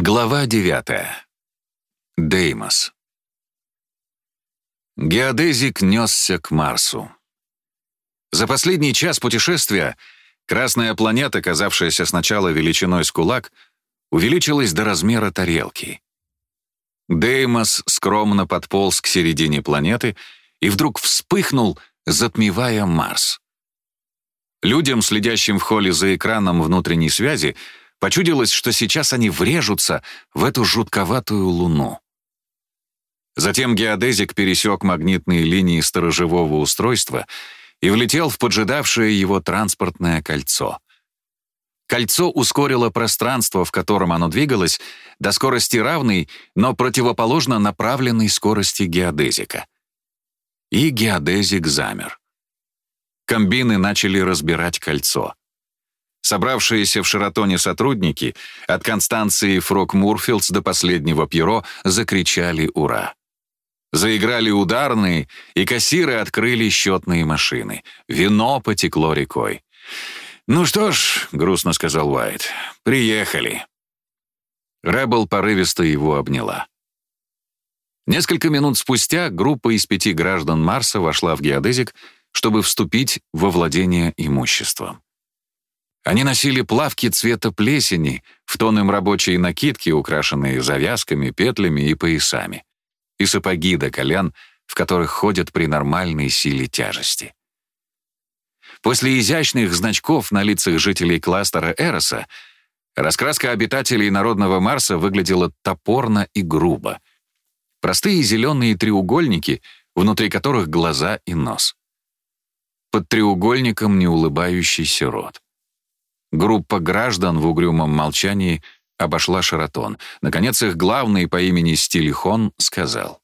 Глава 9. Деймос. Геодезик несся к Марсу. За последний час путешествия красная планета, казавшаяся сначала величиной с кулак, увеличилась до размера тарелки. Деймос скромно подполз к середине планеты и вдруг вспыхнул, затмевая Марс. Людям, следящим в холле за экраном внутренней связи, почудилось, что сейчас они врежутся в эту жутковатую луну. Затем геодезик пересек магнитные линии сторожевого устройства и влетел в поджидавшее его транспортное кольцо. Кольцо ускорило пространство, в котором оно двигалось, до скорости равной, но противоположно направленной скорости геодезика. И геодезик замер. Комбины начали разбирать кольцо. Собравшиеся в Шератоне сотрудники от Констанции Фрок-Мурфилдс до последнего Пьеро закричали «Ура!». Заиграли ударные, и кассиры открыли счетные машины. Вино потекло рекой. «Ну что ж», — грустно сказал Уайт, — «приехали». Рэббл порывисто его обняла. Несколько минут спустя группа из пяти граждан Марса вошла в геодезик, чтобы вступить во владение имуществом. Они носили плавки цвета плесени, в тон им рабочие накидки, украшенные завязками, петлями и поясами, и сапоги до колен, в которых ходят при нормальной силе тяжести. После изящных значков на лицах жителей кластера Эроса раскраска обитателей народного Марса выглядела топорно и грубо. Простые зеленые треугольники, внутри которых глаза и нос. Под треугольником неулыбающийся рот. Группа граждан в угрюмом молчании обошла Шаратон. Наконец их главный по имени Стилихон сказал.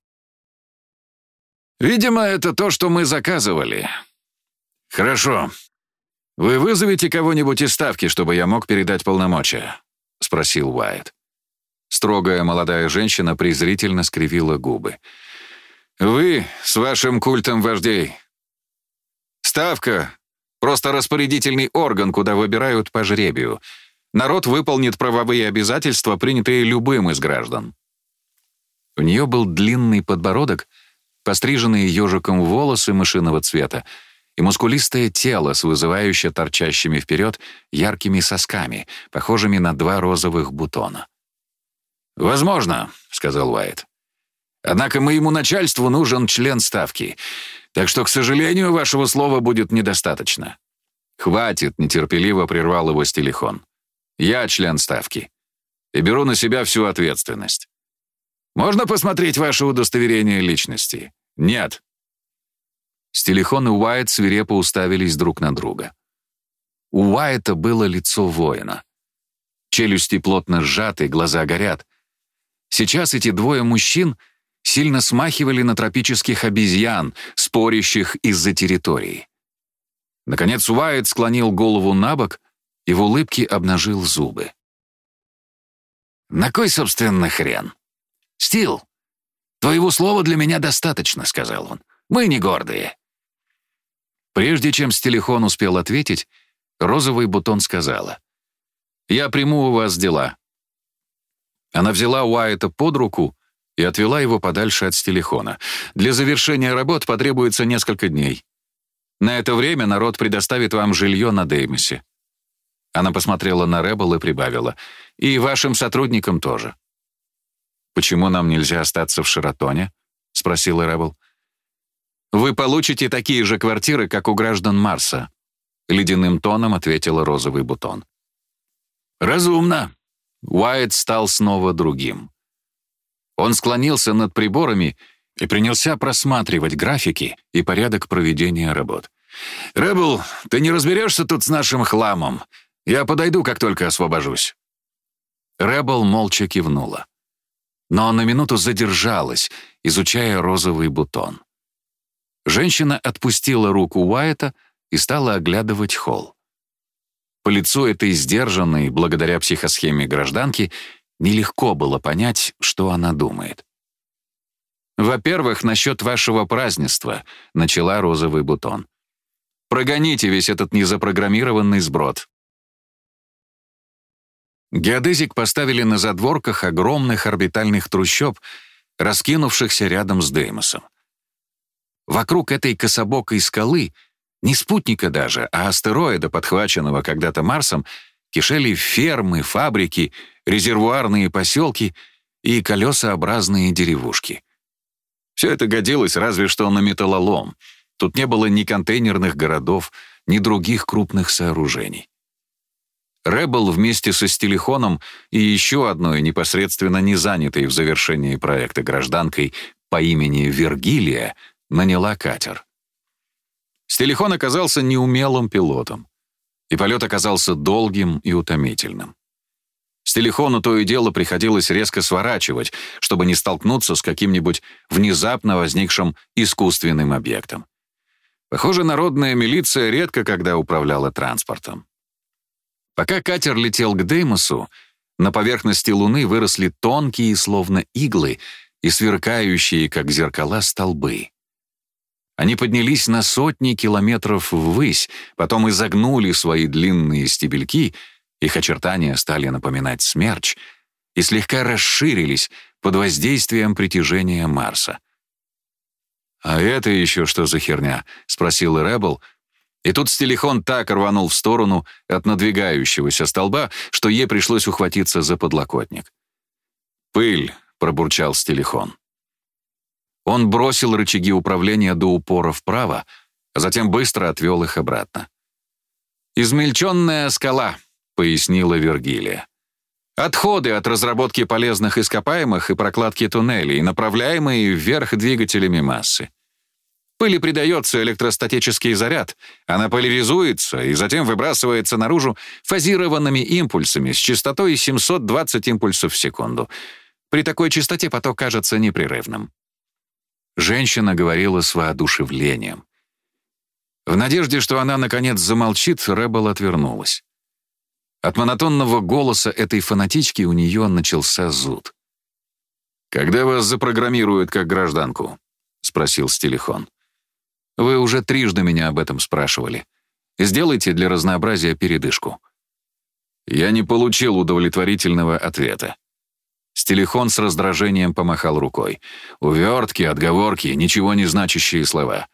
«Видимо, это то, что мы заказывали. Хорошо. Вы вызовете кого-нибудь из ставки, чтобы я мог передать полномочия?» — спросил Уайт. Строгая молодая женщина презрительно скривила губы. «Вы с вашим культом вождей. Ставка Просто распорядительный орган, куда выбирают по жребию. Народ выполнит правовые обязательства, принятые любым из граждан. У нее был длинный подбородок, постриженные ежиком волосы мышиного цвета и мускулистое тело с вызывающе торчащими вперед яркими сосками, похожими на два розовых бутона. «Возможно», — сказал Уайт. «Однако моему начальству нужен член ставки. Так что, к сожалению, вашего слова будет недостаточно». «Хватит», — нетерпеливо прервал его стилихон. «Я член ставки и беру на себя всю ответственность. Можно посмотреть ваше удостоверение личности?» «Нет». Стилихон и Уайт свирепо уставились друг на друга. У Уайта было лицо воина. Челюсти плотно сжаты, глаза горят. Сейчас эти двое мужчин — сильно смахивали на тропических обезьян, спорящих из-за территории. Наконец Уайт склонил голову на бок и в улыбке обнажил зубы. «На кой, собственно, хрен? Стил, твоего слова для меня достаточно», — сказал он. «Мы не гордые». Прежде чем Стилихон успел ответить, розовый бутон сказала. «Я приму у вас дела». Она взяла Уайта под руку и отвела его подальше от стелехона. «Для завершения работ потребуется несколько дней. На это время народ предоставит вам жилье на Деймосе». Она посмотрела на Рэббл и прибавила. «И вашим сотрудникам тоже». «Почему нам нельзя остаться в Шератоне?» — спросила Рэббл. «Вы получите такие же квартиры, как у граждан Марса», — ледяным тоном ответила розовый бутон. «Разумно». Уайт стал снова другим. Он склонился над приборами и принялся просматривать графики и порядок проведения работ. «Рэббл, ты не разберешься тут с нашим хламом? Я подойду, как только освобожусь». Рэббл молча кивнула. Но на минуту задержалась, изучая розовый бутон. Женщина отпустила руку Уайта и стала оглядывать холл. По лицу этой сдержанной, благодаря психосхеме гражданки, Нелегко было понять, что она думает. «Во-первых, насчет вашего празднества», — начала розовый бутон. «Прогоните весь этот незапрограммированный сброд». Геодезик поставили на задворках огромных орбитальных трущоб, раскинувшихся рядом с Деймосом. Вокруг этой кособокой скалы, не спутника даже, а астероида, подхваченного когда-то Марсом, кишели фермы, фабрики, резервуарные поселки и колесообразные деревушки. Все это годилось разве что на металлолом. Тут не было ни контейнерных городов, ни других крупных сооружений. Рэббл вместе со Стилихоном и еще одной непосредственно не занятой в завершении проекта гражданкой по имени Вергилия наняла катер. Стилихон оказался неумелым пилотом, и полет оказался долгим и утомительным. Стилихону то и дело приходилось резко сворачивать, чтобы не столкнуться с каким-нибудь внезапно возникшим искусственным объектом. Похоже, народная милиция редко когда управляла транспортом. Пока катер летел к Деймосу, на поверхности Луны выросли тонкие, словно иглы, и сверкающие, как зеркала, столбы. Они поднялись на сотни километров ввысь, потом изогнули свои длинные стебельки, их очертания стали напоминать смерч, и слегка расширились под воздействием притяжения Марса. «А это еще что за херня?» — спросил Рэббл, и тут Стелихон так рванул в сторону от надвигающегося столба, что ей пришлось ухватиться за подлокотник. «Пыль», — пробурчал Стелихон. Он бросил рычаги управления до упора вправо, а затем быстро отвел их обратно. «Измельченная скала», — пояснила Вергилия. «Отходы от разработки полезных ископаемых и прокладки туннелей, направляемые вверх двигателями массы. Пыли придается электростатический заряд, она поляризуется и затем выбрасывается наружу фазированными импульсами с частотой 720 импульсов в секунду. При такой частоте поток кажется непрерывным. Женщина говорила с воодушевлением. В надежде, что она наконец замолчит, Рэббл отвернулась. От монотонного голоса этой фанатички у нее начался зуд. «Когда вас запрограммируют как гражданку?» — спросил Стилихон. «Вы уже трижды меня об этом спрашивали. Сделайте для разнообразия передышку». Я не получил удовлетворительного ответа. Стелихон с раздражением помахал рукой. Увертки, отговорки, ничего не значащие слова.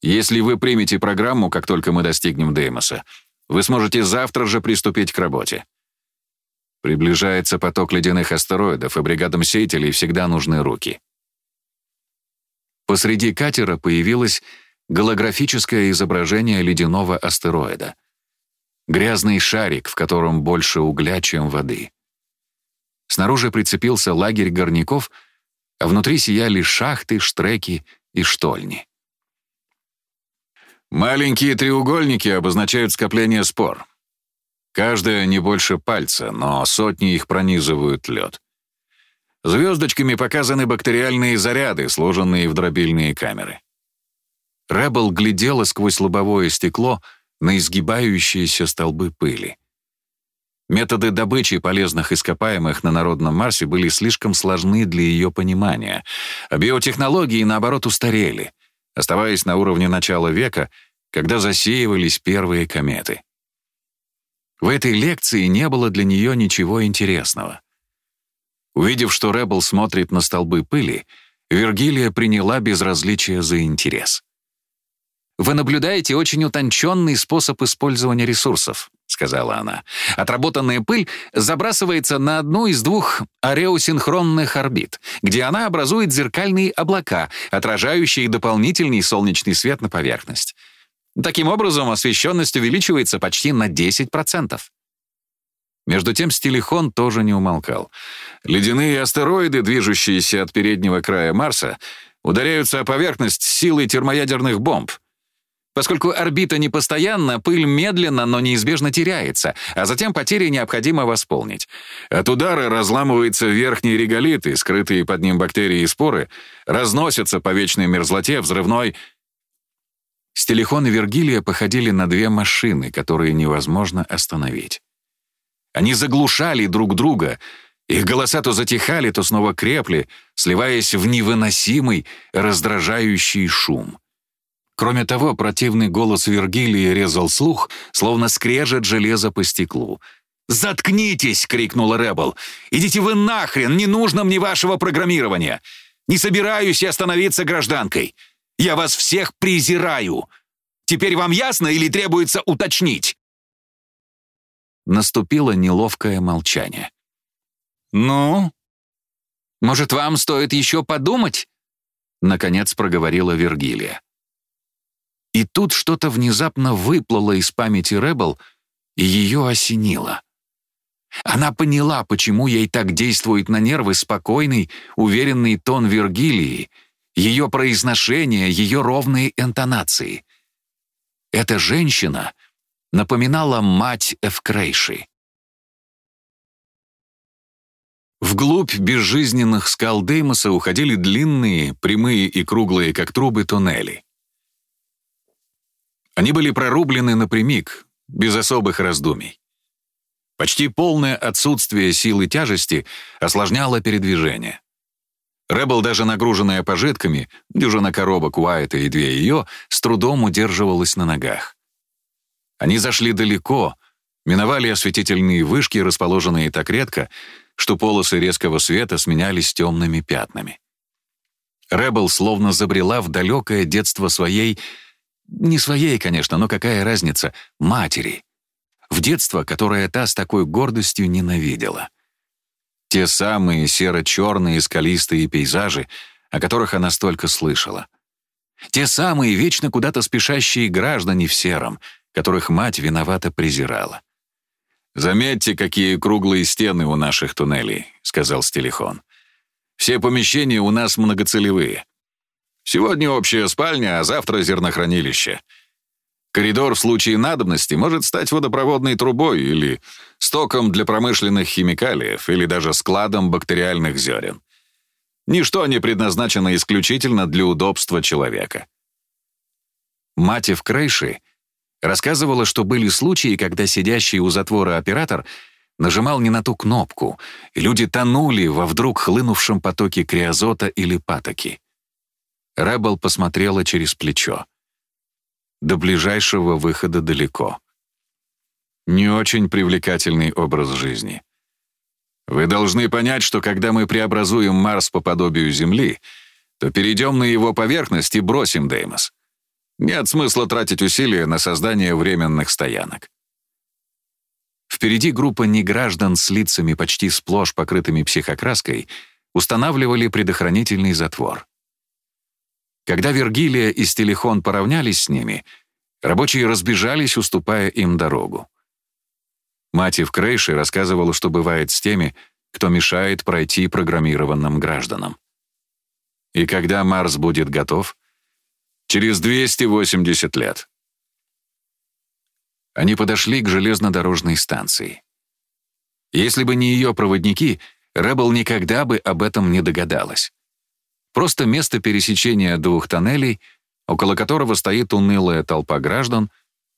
Если вы примете программу, как только мы достигнем Деймоса, вы сможете завтра же приступить к работе. Приближается поток ледяных астероидов, и бригадам сеятелей всегда нужны руки. Посреди катера появилось голографическое изображение ледяного астероида. Грязный шарик, в котором больше угля, чем воды. Снаружи прицепился лагерь горняков, а внутри сияли шахты, штреки и штольни. Маленькие треугольники обозначают скопление спор. Каждая не больше пальца, но сотни их пронизывают лед. Звездочками показаны бактериальные заряды, сложенные в дробильные камеры. Рэббл глядела сквозь лобовое стекло на изгибающиеся столбы пыли. Методы добычи полезных ископаемых на народном Марсе были слишком сложны для ее понимания, а биотехнологии, наоборот, устарели, оставаясь на уровне начала века, когда засеивались первые кометы. В этой лекции не было для нее ничего интересного. Увидев, что Рэббл смотрит на столбы пыли, Вергилия приняла безразличие за интерес. «Вы наблюдаете очень утонченный способ использования ресурсов», — сказала она. «Отработанная пыль забрасывается на одну из двух ареосинхронных орбит, где она образует зеркальные облака, отражающие дополнительный солнечный свет на поверхность. Таким образом, освещенность увеличивается почти на 10%. Между тем Стилихон тоже не умолкал. Ледяные астероиды, движущиеся от переднего края Марса, ударяются о поверхность силой термоядерных бомб — Поскольку орбита непостоянна, пыль медленно, но неизбежно теряется, а затем потери необходимо восполнить. От удара разламываются верхние реголиты, скрытые под ним бактерии и споры, разносятся по вечной мерзлоте взрывной... Стелихон и Вергилия походили на две машины, которые невозможно остановить. Они заглушали друг друга, их голоса то затихали, то снова крепли, сливаясь в невыносимый, раздражающий шум. Кроме того, противный голос Вергилии резал слух, словно скрежет железо по стеклу. «Заткнитесь!» — крикнула Ребел. «Идите вы нахрен! Не нужно мне вашего программирования! Не собираюсь я становиться гражданкой! Я вас всех презираю! Теперь вам ясно или требуется уточнить?» Наступило неловкое молчание. «Ну? Может, вам стоит еще подумать?» Наконец проговорила Вергилия. И тут что-то внезапно выплыло из памяти Ребел, и ее осенило. Она поняла, почему ей так действует на нервы спокойный, уверенный тон Вергилии, ее произношение, ее ровные интонации. Эта женщина напоминала мать Эвкрейши. Вглубь безжизненных скал Деймоса уходили длинные, прямые и круглые, как трубы, туннели. Они были прорублены напрямик, без особых раздумий. Почти полное отсутствие силы тяжести осложняло передвижение. Рэббл, даже нагруженная пожитками, дюжина коробок Уайта и две ее, с трудом удерживалась на ногах. Они зашли далеко, миновали осветительные вышки, расположенные так редко, что полосы резкого света сменялись темными пятнами. Рэббл словно забрела в далекое детство своей, не своей, конечно, но какая разница, матери — в детство, которое та с такой гордостью ненавидела. Те самые серо-черные скалистые пейзажи, о которых она столько слышала. Те самые вечно куда-то спешащие граждане в сером, которых мать виновато презирала. «Заметьте, какие круглые стены у наших туннелей», — сказал Стелихон. «Все помещения у нас многоцелевые. Сегодня общая спальня, а завтра зернохранилище. Коридор в случае надобности может стать водопроводной трубой или стоком для промышленных химикалиев или даже складом бактериальных зерен. Ничто не предназначено исключительно для удобства человека. Мать в Крейши рассказывала, что были случаи, когда сидящий у затвора оператор нажимал не на ту кнопку, и люди тонули во вдруг хлынувшем потоке криозота или патоки. Рэббл посмотрела через плечо. До ближайшего выхода далеко. Не очень привлекательный образ жизни. Вы должны понять, что когда мы преобразуем Марс по подобию Земли, то перейдем на его поверхность и бросим Деймос. Нет смысла тратить усилия на создание временных стоянок. Впереди группа неграждан с лицами почти сплошь покрытыми психокраской устанавливали предохранительный затвор. Когда Вергилия и Стелихон поравнялись с ними, рабочие разбежались, уступая им дорогу. Мать в Крейше рассказывала, что бывает с теми, кто мешает пройти программированным гражданам. И когда Марс будет готов? Через 280 лет. Они подошли к железнодорожной станции. Если бы не ее проводники, Рэббл никогда бы об этом не догадалась. Просто место пересечения двух тоннелей, около которого стоит унылая толпа граждан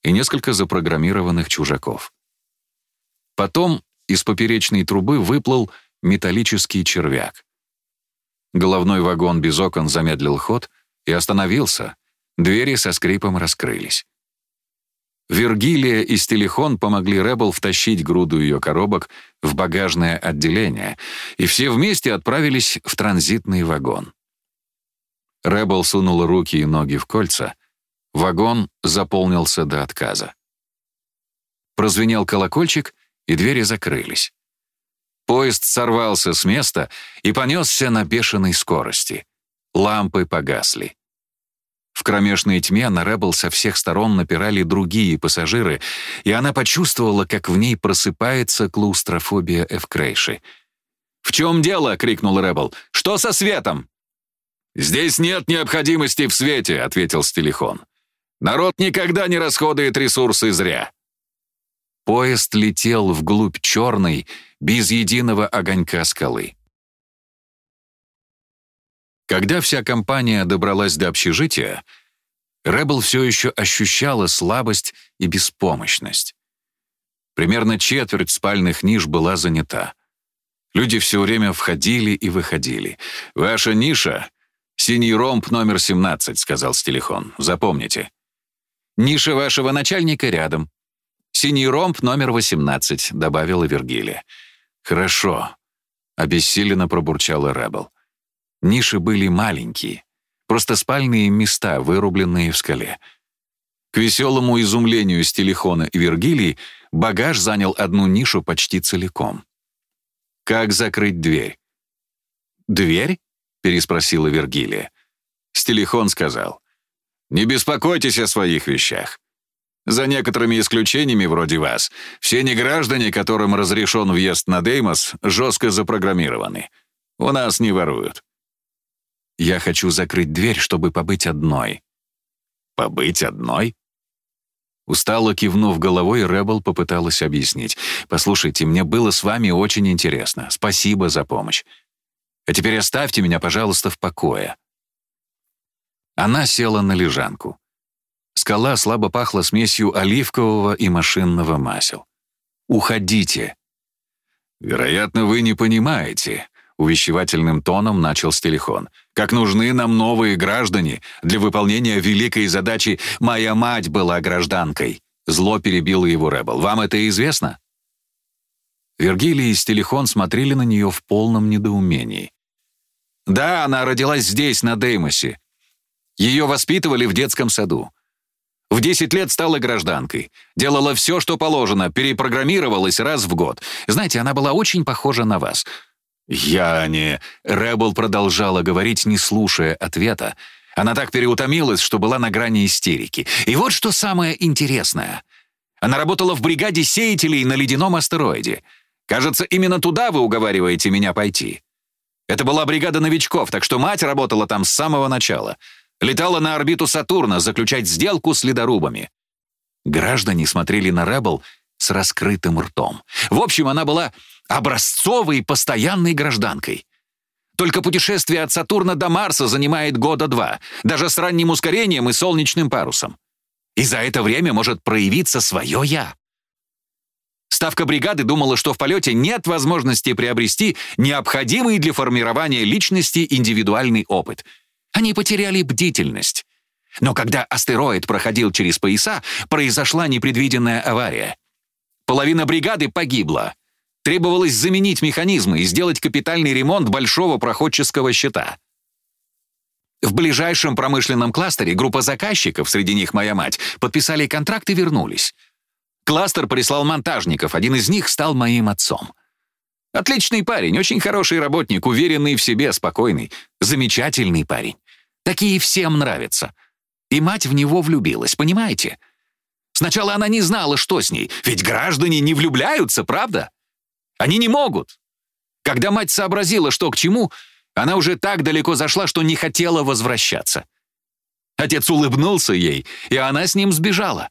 и несколько запрограммированных чужаков. Потом из поперечной трубы выплыл металлический червяк. Головной вагон без окон замедлил ход и остановился, двери со скрипом раскрылись. Вергилия и Стелихон помогли Рэббл втащить груду ее коробок в багажное отделение, и все вместе отправились в транзитный вагон. Рэббл сунула руки и ноги в кольца. Вагон заполнился до отказа. Прозвенел колокольчик, и двери закрылись. Поезд сорвался с места и понесся на бешеной скорости. Лампы погасли. В кромешной тьме на Рэббл со всех сторон напирали другие пассажиры, и она почувствовала, как в ней просыпается клаустрофобия Эвкрейши. «В чем дело?» — крикнул Рэббл. «Что со светом?» «Здесь нет необходимости в свете», — ответил Стелихон. «Народ никогда не расходует ресурсы зря». Поезд летел вглубь черной, без единого огонька скалы. Когда вся компания добралась до общежития, Рэббл все еще ощущала слабость и беспомощность. Примерно четверть спальных ниш была занята. Люди все время входили и выходили. «Ваша ниша «Синий ромб номер 17», — сказал Стелихон. «Запомните». «Ниша вашего начальника рядом». «Синий ромб номер 18», — добавила Вергилия. «Хорошо», — обессиленно пробурчала Ребел. Ниши были маленькие, просто спальные места, вырубленные в скале. К веселому изумлению Стилихона и Вергилии багаж занял одну нишу почти целиком. «Как закрыть дверь?» «Дверь?» — переспросила Вергилия. Стилихон сказал, «Не беспокойтесь о своих вещах. За некоторыми исключениями вроде вас, все неграждане, которым разрешен въезд на Деймос, жестко запрограммированы. У нас не воруют. Я хочу закрыть дверь, чтобы побыть одной. Побыть одной? Устало кивнув головой, Ребел попыталась объяснить. «Послушайте, мне было с вами очень интересно. Спасибо за помощь. А теперь оставьте меня, пожалуйста, в покое». Она села на лежанку. Скала слабо пахла смесью оливкового и машинного масел. «Уходите!» «Вероятно, вы не понимаете», — увещевательным тоном начал Стелихон, «как нужны нам новые граждане для выполнения великой задачи «Моя мать была гражданкой». Зло перебило его Рэббл. «Вам это известно?» Вергилий и Стелихон смотрели на нее в полном недоумении. «Да, она родилась здесь, на Деймосе. Ее воспитывали в детском саду. В 10 лет стала гражданкой. Делала все, что положено, перепрограммировалась раз в год. Знаете, она была очень похожа на вас. «Я не...» — Рэббл продолжала говорить, не слушая ответа. Она так переутомилась, что была на грани истерики. И вот что самое интересное. Она работала в бригаде сеятелей на ледяном астероиде. Кажется, именно туда вы уговариваете меня пойти. Это была бригада новичков, так что мать работала там с самого начала — Летала на орбиту Сатурна заключать сделку с ледорубами. Граждане смотрели на Ребл с раскрытым ртом. В общем, она была образцовой постоянной гражданкой. Только путешествие от Сатурна до Марса занимает года два, даже с ранним ускорением и солнечным парусом. И за это время может проявиться свое «я». Ставка бригады думала, что в полете нет возможности приобрести необходимый для формирования личности индивидуальный опыт — они потеряли бдительность. Но когда астероид проходил через пояса, произошла непредвиденная авария. Половина бригады погибла. Требовалось заменить механизмы и сделать капитальный ремонт большого проходческого щита. В ближайшем промышленном кластере группа заказчиков, среди них моя мать, подписали контракт и вернулись. Кластер прислал монтажников, один из них стал моим отцом. Отличный парень, очень хороший работник, уверенный в себе, спокойный. Замечательный парень. Такие всем нравятся. И мать в него влюбилась, понимаете? Сначала она не знала, что с ней, ведь граждане не влюбляются, правда? Они не могут. Когда мать сообразила, что к чему, она уже так далеко зашла, что не хотела возвращаться. Отец улыбнулся ей, и она с ним сбежала.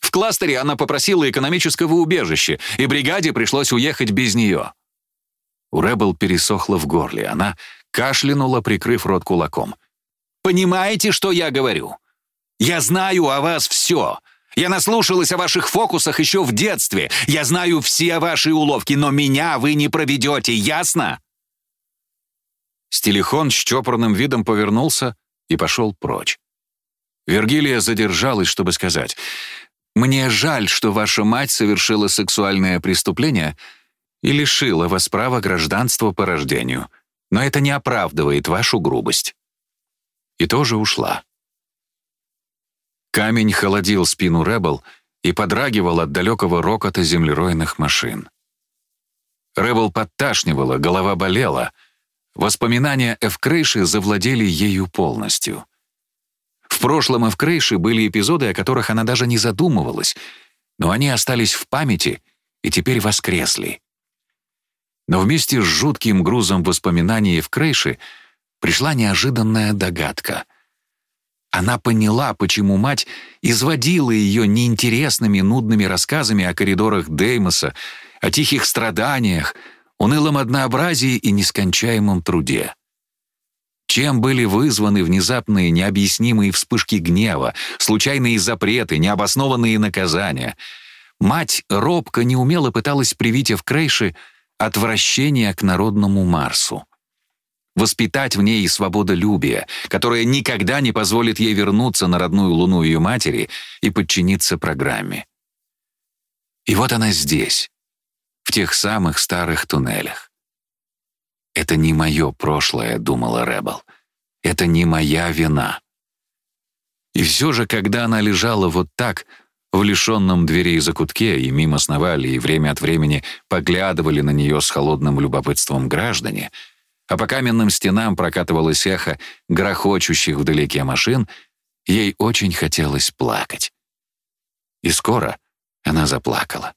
В кластере она попросила экономического убежища, и бригаде пришлось уехать без нее. У Рэббл пересохло в горле. Она кашлянула, прикрыв рот кулаком. «Понимаете, что я говорю? Я знаю о вас все. Я наслушалась о ваших фокусах еще в детстве. Я знаю все ваши уловки, но меня вы не проведете, ясно?» Стилихон с чопорным видом повернулся и пошел прочь. Вергилия задержалась, чтобы сказать, мне жаль, что ваша мать совершила сексуальное преступление и лишила вас права гражданства по рождению, но это не оправдывает вашу грубость». И тоже ушла. Камень холодил спину Рэббл и подрагивал от далекого рокота землеройных машин. Рэббл подташнивало, голова болела. Воспоминания Эвкрейши завладели ею полностью — в прошлом Эвкрейши были эпизоды, о которых она даже не задумывалась, но они остались в памяти и теперь воскресли. Но вместе с жутким грузом воспоминаний в Крейше пришла неожиданная догадка. Она поняла, почему мать изводила ее неинтересными нудными рассказами о коридорах Деймоса, о тихих страданиях, унылом однообразии и нескончаемом труде. Чем были вызваны внезапные необъяснимые вспышки гнева, случайные запреты, необоснованные наказания? Мать робко неумело пыталась привить в Крейше отвращение к народному Марсу. Воспитать в ней свободолюбие, которое никогда не позволит ей вернуться на родную луну ее матери и подчиниться программе. И вот она здесь, в тех самых старых туннелях. «Это не мое прошлое», — думала Ребел. «Это не моя вина». И все же, когда она лежала вот так, в лишенном дверей закутке, и мимо сновали, и время от времени поглядывали на нее с холодным любопытством граждане, а по каменным стенам прокатывалось эхо грохочущих вдалеке машин, ей очень хотелось плакать. И скоро она заплакала.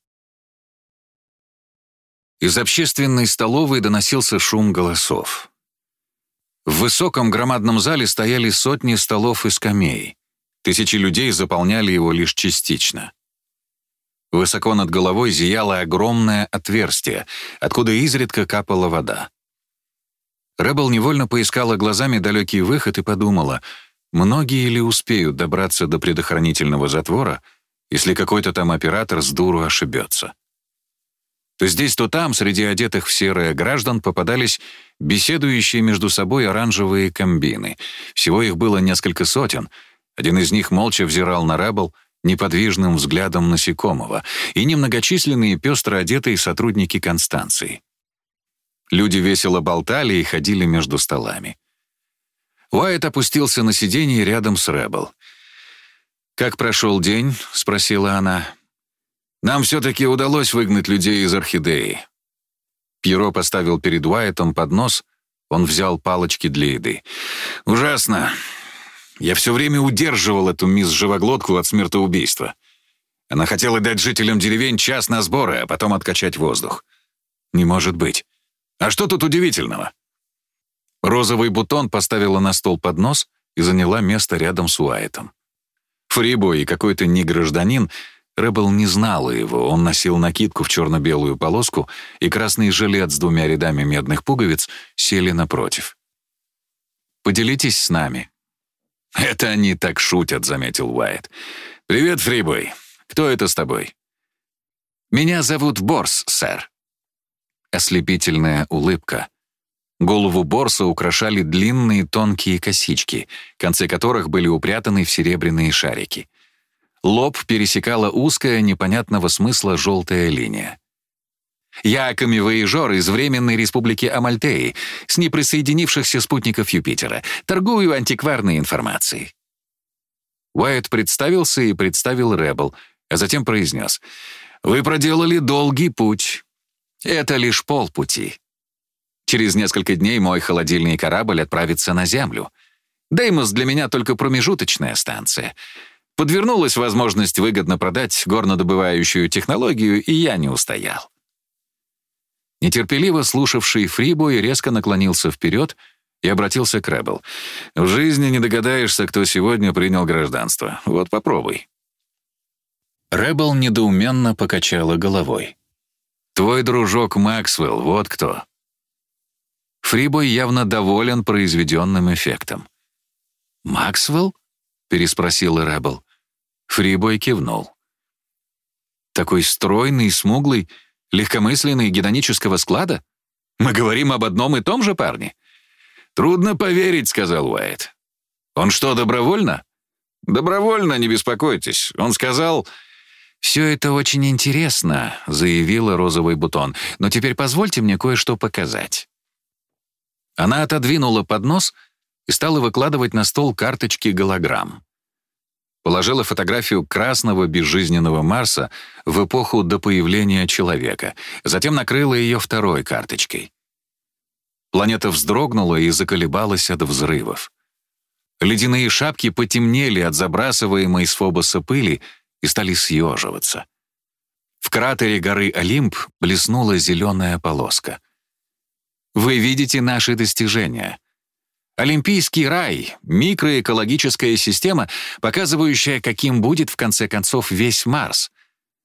Из общественной столовой доносился шум голосов. В высоком громадном зале стояли сотни столов и скамей. Тысячи людей заполняли его лишь частично. Высоко над головой зияло огромное отверстие, откуда изредка капала вода. Рэббл невольно поискала глазами далекий выход и подумала, многие ли успеют добраться до предохранительного затвора, если какой-то там оператор с дуру ошибется. То здесь, то там, среди одетых в серое граждан, попадались беседующие между собой оранжевые комбины. Всего их было несколько сотен — один из них молча взирал на Рэббл неподвижным взглядом насекомого и немногочисленные пестро одетые сотрудники Констанции. Люди весело болтали и ходили между столами. Уайт опустился на сиденье рядом с Рэббл. «Как прошел день?» — спросила она. «Нам все-таки удалось выгнать людей из Орхидеи». Пьеро поставил перед Уайтом поднос, он взял палочки для еды. «Ужасно. Я все время удерживал эту мисс Живоглотку от смертоубийства. Она хотела дать жителям деревень час на сборы, а потом откачать воздух. Не может быть. А что тут удивительного? Розовый бутон поставила на стол поднос и заняла место рядом с Уайтом. Фрибо и какой-то негражданин, Рэббл не знала его, он носил накидку в черно-белую полоску и красный жилет с двумя рядами медных пуговиц сели напротив. «Поделитесь с нами», «Это они так шутят», — заметил Уайт. «Привет, Фрибой. Кто это с тобой?» «Меня зовут Борс, сэр». Ослепительная улыбка. Голову Борса украшали длинные тонкие косички, концы которых были упрятаны в серебряные шарики. Лоб пересекала узкая, непонятного смысла желтая линия. Я камевоежор из Временной Республики Амальтеи, с неприсоединившихся спутников Юпитера. Торгую антикварной информацией». Уайт представился и представил Рэббл, а затем произнес. «Вы проделали долгий путь. Это лишь полпути. Через несколько дней мой холодильный корабль отправится на Землю. Деймос для меня только промежуточная станция». Подвернулась возможность выгодно продать горнодобывающую технологию, и я не устоял. Нетерпеливо слушавший Фрибой резко наклонился вперед и обратился к Рэббл. «В жизни не догадаешься, кто сегодня принял гражданство. Вот попробуй». Рэббл недоуменно покачала головой. «Твой дружок Максвелл, вот кто». Фрибой явно доволен произведенным эффектом. «Максвелл?» — переспросил Рэббл. Фрибой кивнул. «Такой стройный, смуглый, Легкомысленный гедонического склада? Мы говорим об одном и том же парне?» «Трудно поверить», — сказал Уайт. «Он что, добровольно?» «Добровольно, не беспокойтесь. Он сказал...» «Все это очень интересно», — заявила розовый бутон. «Но теперь позвольте мне кое-что показать». Она отодвинула поднос и стала выкладывать на стол карточки голограмм положила фотографию красного безжизненного Марса в эпоху до появления человека, затем накрыла ее второй карточкой. Планета вздрогнула и заколебалась от взрывов. Ледяные шапки потемнели от забрасываемой с Фобоса пыли и стали съеживаться. В кратере горы Олимп блеснула зеленая полоска. «Вы видите наши достижения», Олимпийский рай — микроэкологическая система, показывающая, каким будет в конце концов весь Марс.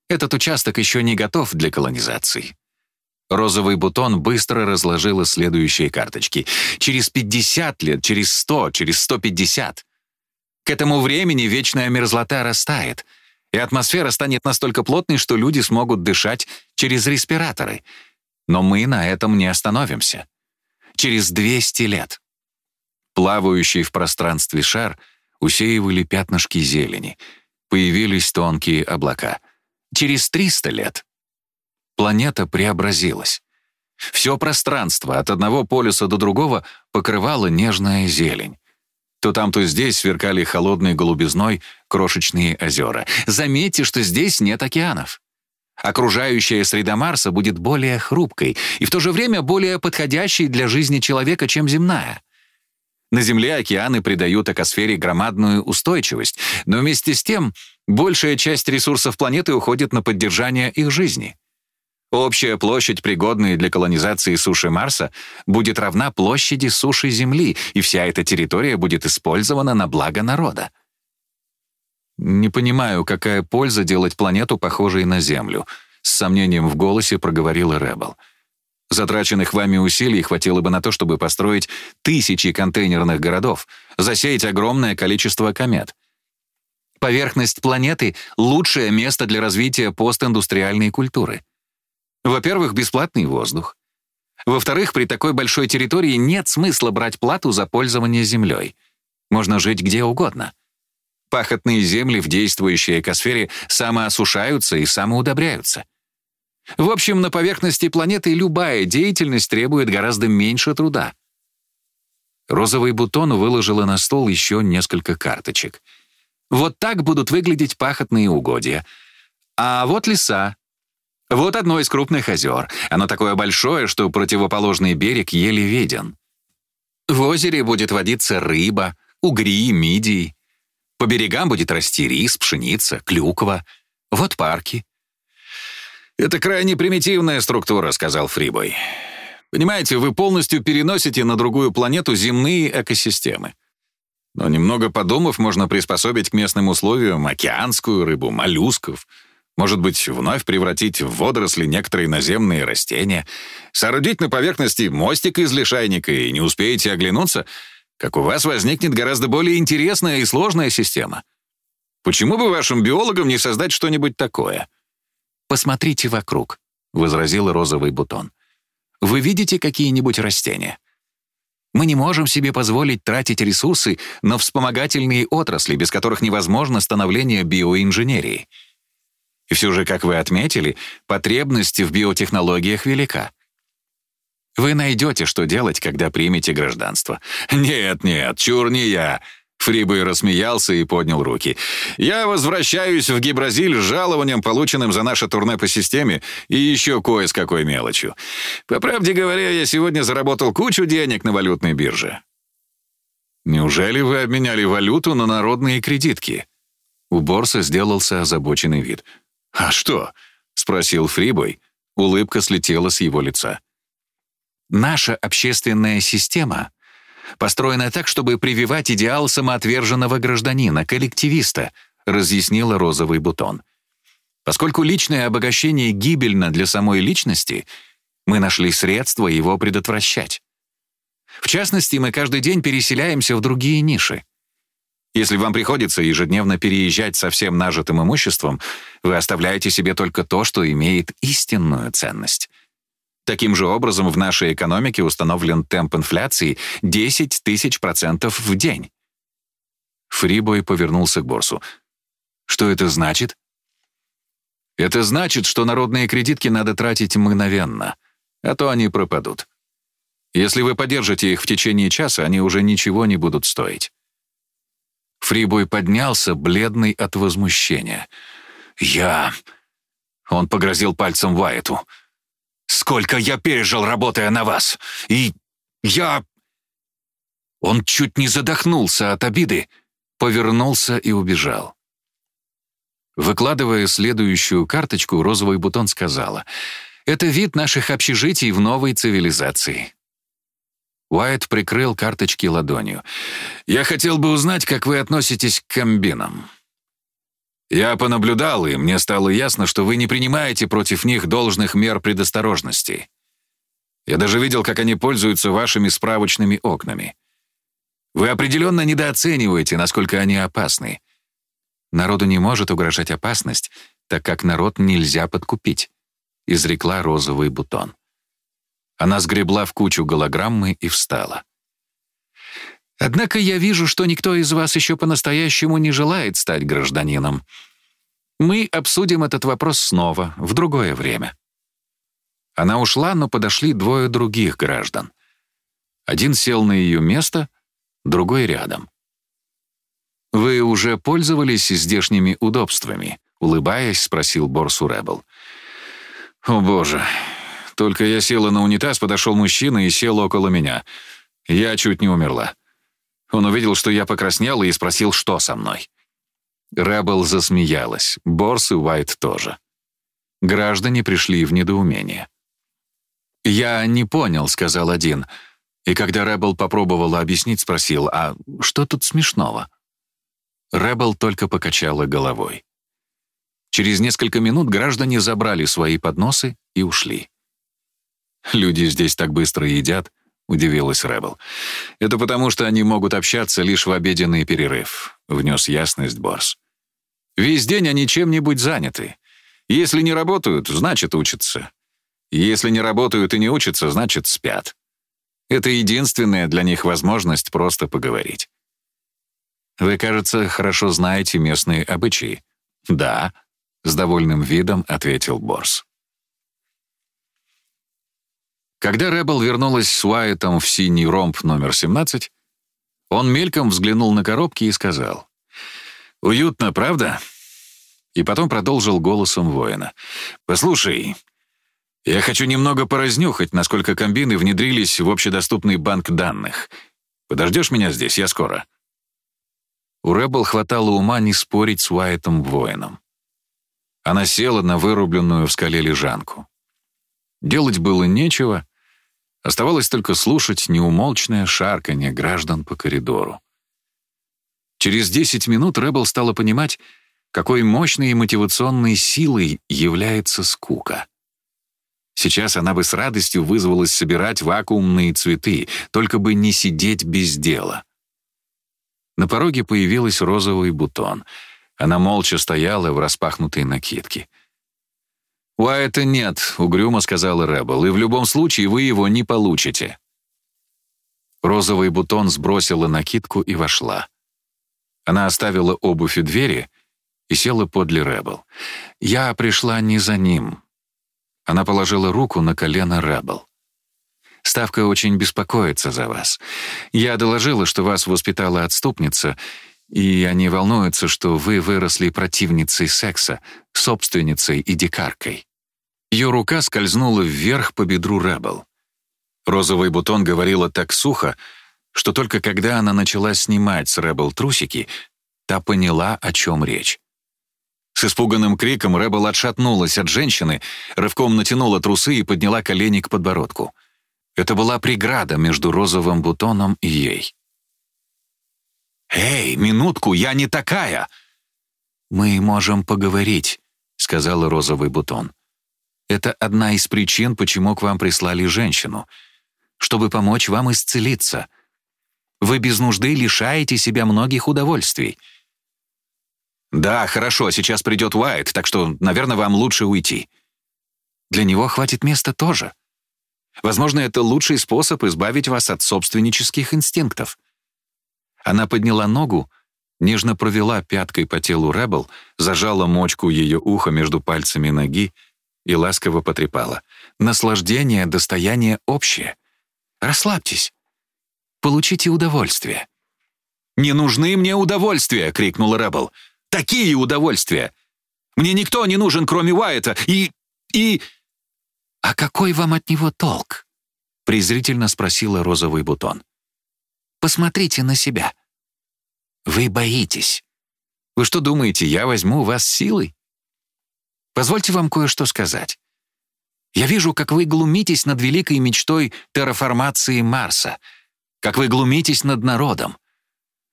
Этот участок еще не готов для колонизации. Розовый бутон быстро разложила следующие карточки. Через 50 лет, через 100, через 150. К этому времени вечная мерзлота растает, и атмосфера станет настолько плотной, что люди смогут дышать через респираторы. Но мы на этом не остановимся. Через 200 лет. Плавающий в пространстве шар усеивали пятнышки зелени. Появились тонкие облака. Через 300 лет планета преобразилась. Все пространство от одного полюса до другого покрывала нежная зелень. То там, то здесь сверкали холодной голубизной крошечные озера. Заметьте, что здесь нет океанов. Окружающая среда Марса будет более хрупкой и в то же время более подходящей для жизни человека, чем земная. На Земле океаны придают экосфере громадную устойчивость, но вместе с тем большая часть ресурсов планеты уходит на поддержание их жизни. Общая площадь, пригодная для колонизации суши Марса, будет равна площади суши Земли, и вся эта территория будет использована на благо народа. «Не понимаю, какая польза делать планету похожей на Землю», с сомнением в голосе проговорила Ребел. «Затраченных вами усилий хватило бы на то, чтобы построить тысячи контейнерных городов, засеять огромное количество комет. Поверхность планеты — лучшее место для развития постиндустриальной культуры. Во-первых, бесплатный воздух. Во-вторых, при такой большой территории нет смысла брать плату за пользование землей. Можно жить где угодно. Пахотные земли в действующей экосфере самоосушаются и самоудобряются. В общем, на поверхности планеты любая деятельность требует гораздо меньше труда. Розовый бутон выложила на стол еще несколько карточек. Вот так будут выглядеть пахотные угодья. А вот леса, вот одно из крупных озер. Оно такое большое, что противоположный берег еле виден. В озере будет водиться рыба, угри, мидии. По берегам будет расти рис, пшеница, клюква. Вот парки. «Это крайне примитивная структура», — сказал Фрибой. «Понимаете, вы полностью переносите на другую планету земные экосистемы. Но немного подумав, можно приспособить к местным условиям океанскую рыбу, моллюсков — может быть, вновь превратить в водоросли некоторые наземные растения, соорудить на поверхности мостик из лишайника и не успеете оглянуться, как у вас возникнет гораздо более интересная и сложная система. Почему бы вашим биологам не создать что-нибудь такое? «Посмотрите вокруг», — возразил розовый бутон. «Вы видите какие-нибудь растения?» Мы не можем себе позволить тратить ресурсы на вспомогательные отрасли, без которых невозможно становление биоинженерии. И все же, как вы отметили, потребность в биотехнологиях велика. Вы найдете, что делать, когда примете гражданство. Нет, нет, чур не я. Фрибой рассмеялся и поднял руки. «Я возвращаюсь в Гибразиль с жалованием, полученным за наше турне по системе, и еще кое с какой мелочью. По правде говоря, я сегодня заработал кучу денег на валютной бирже». «Неужели вы обменяли валюту на народные кредитки?» У Борса сделался озабоченный вид. «А что?» — спросил Фрибой. Улыбка слетела с его лица. «Наша общественная система построена так, чтобы прививать идеал самоотверженного гражданина, коллективиста», — разъяснила розовый бутон. «Поскольку личное обогащение гибельно для самой личности, мы нашли средства его предотвращать. В частности, мы каждый день переселяемся в другие ниши. Если вам приходится ежедневно переезжать со всем нажитым имуществом, вы оставляете себе только то, что имеет истинную ценность. Таким же образом в нашей экономике установлен темп инфляции 10 тысяч процентов в день. Фрибой повернулся к Борсу. «Что это значит?» «Это значит, что народные кредитки надо тратить мгновенно, а то они пропадут. Если вы подержите их в течение часа, они уже ничего не будут стоить. Фрибой поднялся, бледный от возмущения. «Я...» Он погрозил пальцем Вайту. «Сколько я пережил, работая на вас! И я...» Он чуть не задохнулся от обиды, повернулся и убежал. Выкладывая следующую карточку, розовый бутон сказала, «Это вид наших общежитий в новой цивилизации. Уайт прикрыл карточки ладонью. «Я хотел бы узнать, как вы относитесь к комбинам. Я понаблюдал, и мне стало ясно, что вы не принимаете против них должных мер предосторожности. Я даже видел, как они пользуются вашими справочными окнами. Вы определенно недооцениваете, насколько они опасны. Народу не может угрожать опасность, так как народ нельзя подкупить», — изрекла розовый бутон. Она сгребла в кучу голограммы и встала. «Однако я вижу, что никто из вас еще по-настоящему не желает стать гражданином. Мы обсудим этот вопрос снова, в другое время». Она ушла, но подошли двое других граждан. Один сел на ее место, другой рядом. «Вы уже пользовались здешними удобствами?» — улыбаясь, спросил Борсу Ребел. «О, боже. Только я села на унитаз, подошел мужчина и сел около меня. Я чуть не умерла. Он увидел, что я покраснела, и спросил, что со мной. Рэббл засмеялась, Борс и Уайт тоже. Граждане пришли в недоумение. «Я не понял», — сказал один. И когда Рэббл попробовала объяснить, спросил, «А что тут смешного?» Рэббл только покачала головой. Через несколько минут граждане забрали свои подносы и ушли. «Люди здесь так быстро едят», — удивилась Рэббл. «Это потому, что они могут общаться лишь в обеденный перерыв», — внес ясность Борс. «Весь день они чем-нибудь заняты. Если не работают, значит, учатся. Если не работают и не учатся, значит, спят. Это единственная для них возможность просто поговорить. Вы, кажется, хорошо знаете местные обычаи. Да, с довольным видом ответил Борс. Когда Рэббл вернулась с Уайтом в синий ромб номер 17, он мельком взглянул на коробки и сказал, «Уютно, правда?» И потом продолжил голосом воина. «Послушай, я хочу немного поразнюхать, насколько комбины внедрились в общедоступный банк данных. Подождешь меня здесь? Я скоро». У Рэббл хватало ума не спорить с Уайтом воином. Она села на вырубленную в скале лежанку. Делать было нечего, Оставалось только слушать неумолчное шарканье граждан по коридору. Через 10 минут Рэббл стала понимать, какой мощной мотивационной силой является скука. Сейчас она бы с радостью вызвалась собирать вакуумные цветы, только бы не сидеть без дела. На пороге появилась розовый бутон. Она молча стояла в распахнутой накидке — «Уайта нет», — угрюмо сказала Рэббл, «и в любом случае вы его не получите». Розовый бутон сбросила накидку и вошла. Она оставила обувь у двери и села подле Рэббл. «Я пришла не за ним». Она положила руку на колено Рэббл. «Ставка очень беспокоится за вас. Я доложила, что вас воспитала отступница, и они волнуются, что вы выросли противницей секса, собственницей и дикаркой. Ее рука скользнула вверх по бедру Рэббл. Розовый бутон говорила так сухо, что только когда она начала снимать с Рэббл трусики, та поняла, о чем речь. С испуганным криком Рэббл отшатнулась от женщины, рывком натянула трусы и подняла колени к подбородку. Это была преграда между розовым бутоном и ей. «Эй, минутку, я не такая!» «Мы можем поговорить», — сказала розовый бутон. «Это одна из причин, почему к вам прислали женщину, чтобы помочь вам исцелиться. Вы без нужды лишаете себя многих удовольствий». «Да, хорошо, сейчас придет Уайт, так что, наверное, вам лучше уйти». «Для него хватит места тоже. Возможно, это лучший способ избавить вас от собственнических инстинктов». Она подняла ногу, нежно провела пяткой по телу Рэббл, зажала мочку ее уха между пальцами ноги и ласково потрепала. «Наслаждение — достояние общее. Расслабьтесь. Получите удовольствие». «Не нужны мне удовольствия!» — крикнула Рэббл. «Такие удовольствия! Мне никто не нужен, кроме Уайта, и... и...» «А какой вам от него толк?» — презрительно спросила розовый бутон. Посмотрите на себя. Вы боитесь. Вы что думаете, я возьму вас силой? Позвольте вам кое-что сказать. Я вижу, как вы глумитесь над великой мечтой терраформации Марса, как вы глумитесь над народом.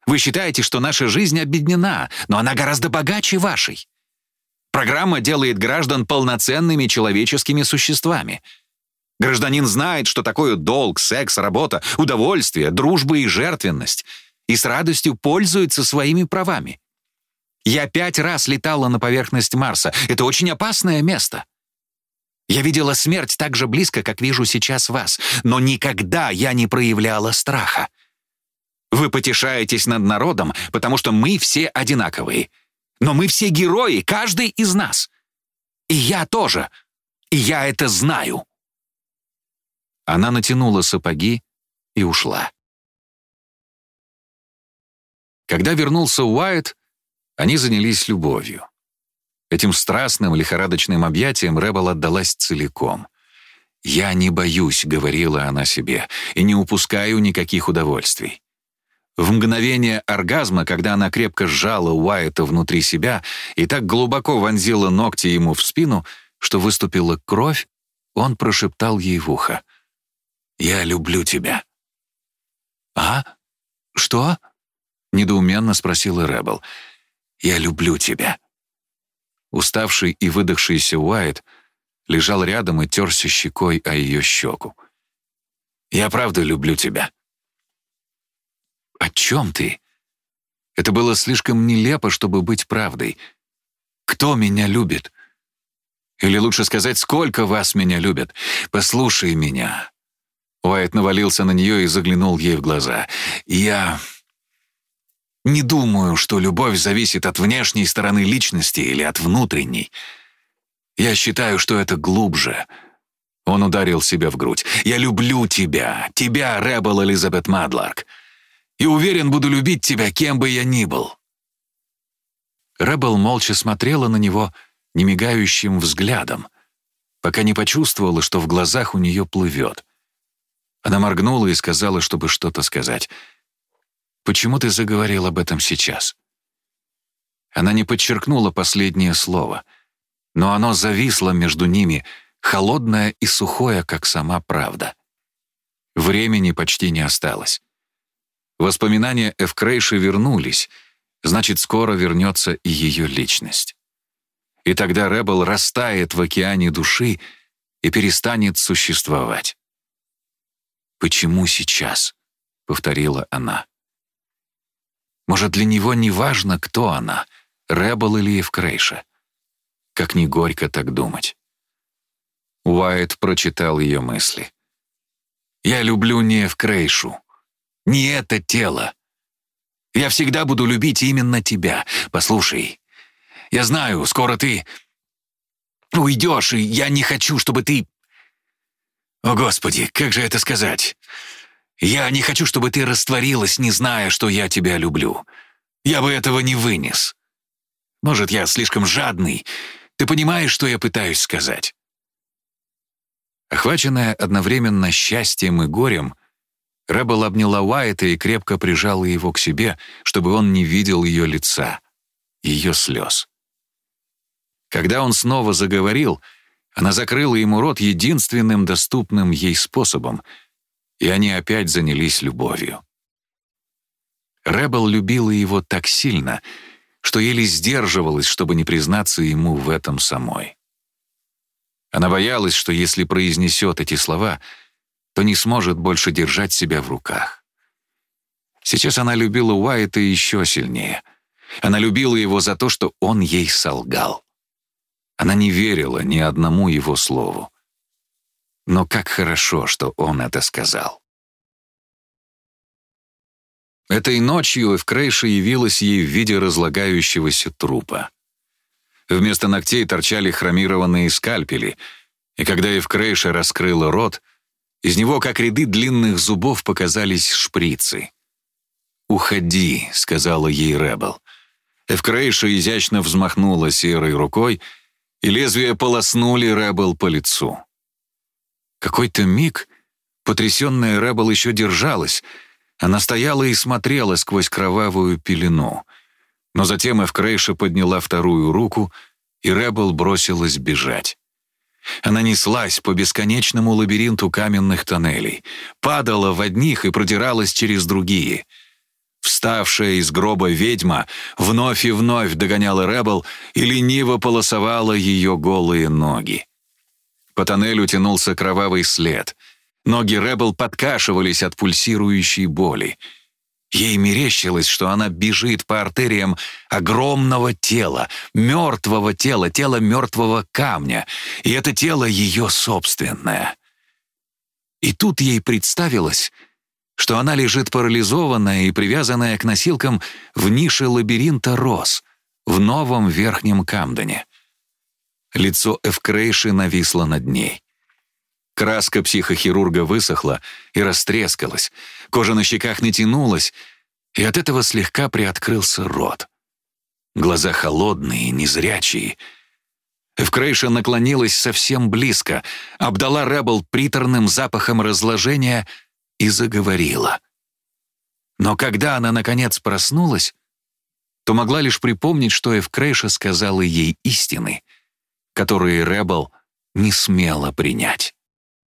Вы считаете, что наша жизнь обеднена, но она гораздо богаче вашей. Программа делает граждан полноценными человеческими существами — Гражданин знает, что такое долг, секс, работа, удовольствие, дружба и жертвенность, и с радостью пользуется своими правами. Я пять раз летала на поверхность Марса. Это очень опасное место. Я видела смерть так же близко, как вижу сейчас вас, но никогда я не проявляла страха. Вы потешаетесь над народом, потому что мы все одинаковые. Но мы все герои, каждый из нас. И я тоже. И я это знаю. Она натянула сапоги и ушла. Когда вернулся Уайт, они занялись любовью. Этим страстным, лихорадочным объятием Рэббл отдалась целиком. «Я не боюсь», — говорила она себе, — «и не упускаю никаких удовольствий». В мгновение оргазма, когда она крепко сжала Уайта внутри себя и так глубоко вонзила ногти ему в спину, что выступила кровь, он прошептал ей в ухо. «Я люблю тебя». «А? Что?» — недоуменно спросила Рэббл. «Я люблю тебя». Уставший и выдохшийся Уайт лежал рядом и терся щекой о ее щеку. «Я правда люблю тебя». «О чем ты?» Это было слишком нелепо, чтобы быть правдой. «Кто меня любит?» Или лучше сказать, сколько вас меня любят? Послушай меня». Уайт навалился на нее и заглянул ей в глаза. «Я не думаю, что любовь зависит от внешней стороны личности или от внутренней. Я считаю, что это глубже». Он ударил себя в грудь. «Я люблю тебя, тебя, Рэббл Элизабет Мадларк, и уверен, буду любить тебя, кем бы я ни был». Рэббл молча смотрела на него, немигающим взглядом, пока не почувствовала, что в глазах у нее плывет. Она моргнула и сказала, чтобы что-то сказать — Почему ты заговорил об этом сейчас?» Она не подчеркнула последнее слово, но оно зависло между ними, холодное и сухое, как сама правда. Времени почти не осталось. Воспоминания Эвкрейши вернулись, значит, скоро вернется и ее личность. И тогда Рэббл растает в океане души и перестанет существовать. «Почему сейчас?» — повторила она. Может, для него не важно, кто она, Рэббл или Эвкрейша? Как ни горько так думать. Уайт прочитал ее мысли. «Я люблю не Евкрейшу, не это тело. Я всегда буду любить именно тебя. Послушай, я знаю, скоро ты уйдешь, и я не хочу, чтобы ты... О, Господи, как же это сказать? Я не хочу, чтобы ты растворилась, не зная, что я тебя люблю. Я бы этого не вынес. Может, я слишком жадный. Ты понимаешь, что я пытаюсь сказать?» Охваченная одновременно счастьем и горем, Рэббл обняла Уайта и крепко прижала его к себе, чтобы он не видел ее лица, ее слез. Когда он снова заговорил, она закрыла ему рот единственным доступным ей способом — и они опять занялись любовью. Рэббл любила его так сильно, что еле сдерживалась, чтобы не признаться ему в этом самой. Она боялась, что если произнесет эти слова, то не сможет больше держать себя в руках. Сейчас она любила Уайта еще сильнее. Она любила его за то, что он ей солгал. Она не верила ни одному его слову. Но как хорошо, что он это сказал. Этой ночью Эвкрейша явилась ей в виде разлагающегося трупа. Вместо ногтей торчали хромированные скальпели, и когда Эвкрейша раскрыла рот, из него, как ряды длинных зубов, показались шприцы. «Уходи», — сказала ей Рэббл. Эвкрейша изящно взмахнула серой рукой, и лезвия полоснули Рэббл по лицу. Какой-то миг потрясенная Рэббл еще держалась. Она стояла и смотрела сквозь кровавую пелену. Но затем Эвкрейша подняла вторую руку, и Рэббл бросилась бежать. Она неслась по бесконечному лабиринту каменных тоннелей, падала в одних и продиралась через другие. Вставшая из гроба ведьма вновь и вновь догоняла Рэббл и лениво полосовала ее голые ноги. По тоннелю тянулся кровавый след. Ноги Рэббл подкашивались от пульсирующей боли. Ей мерещилось, что она бежит по артериям огромного тела, мертвого тела, тела мертвого камня, и это тело ее собственное. И тут ей представилось, что она лежит парализованная и привязанная к носилкам в нише лабиринта роз, в новом Верхнем Камдене. Лицо Эвкрейши нависло над ней. Краска психохирурга высохла и растрескалась, кожа на щеках натянулась, и от этого слегка приоткрылся рот. Глаза холодные, незрячие. Эвкрейша наклонилась совсем близко, обдала Рэббл приторным запахом разложения и заговорила. Но когда она, наконец, проснулась, то могла лишь припомнить, что Эвкрейша сказала ей истины, которые Рэббл не смела принять.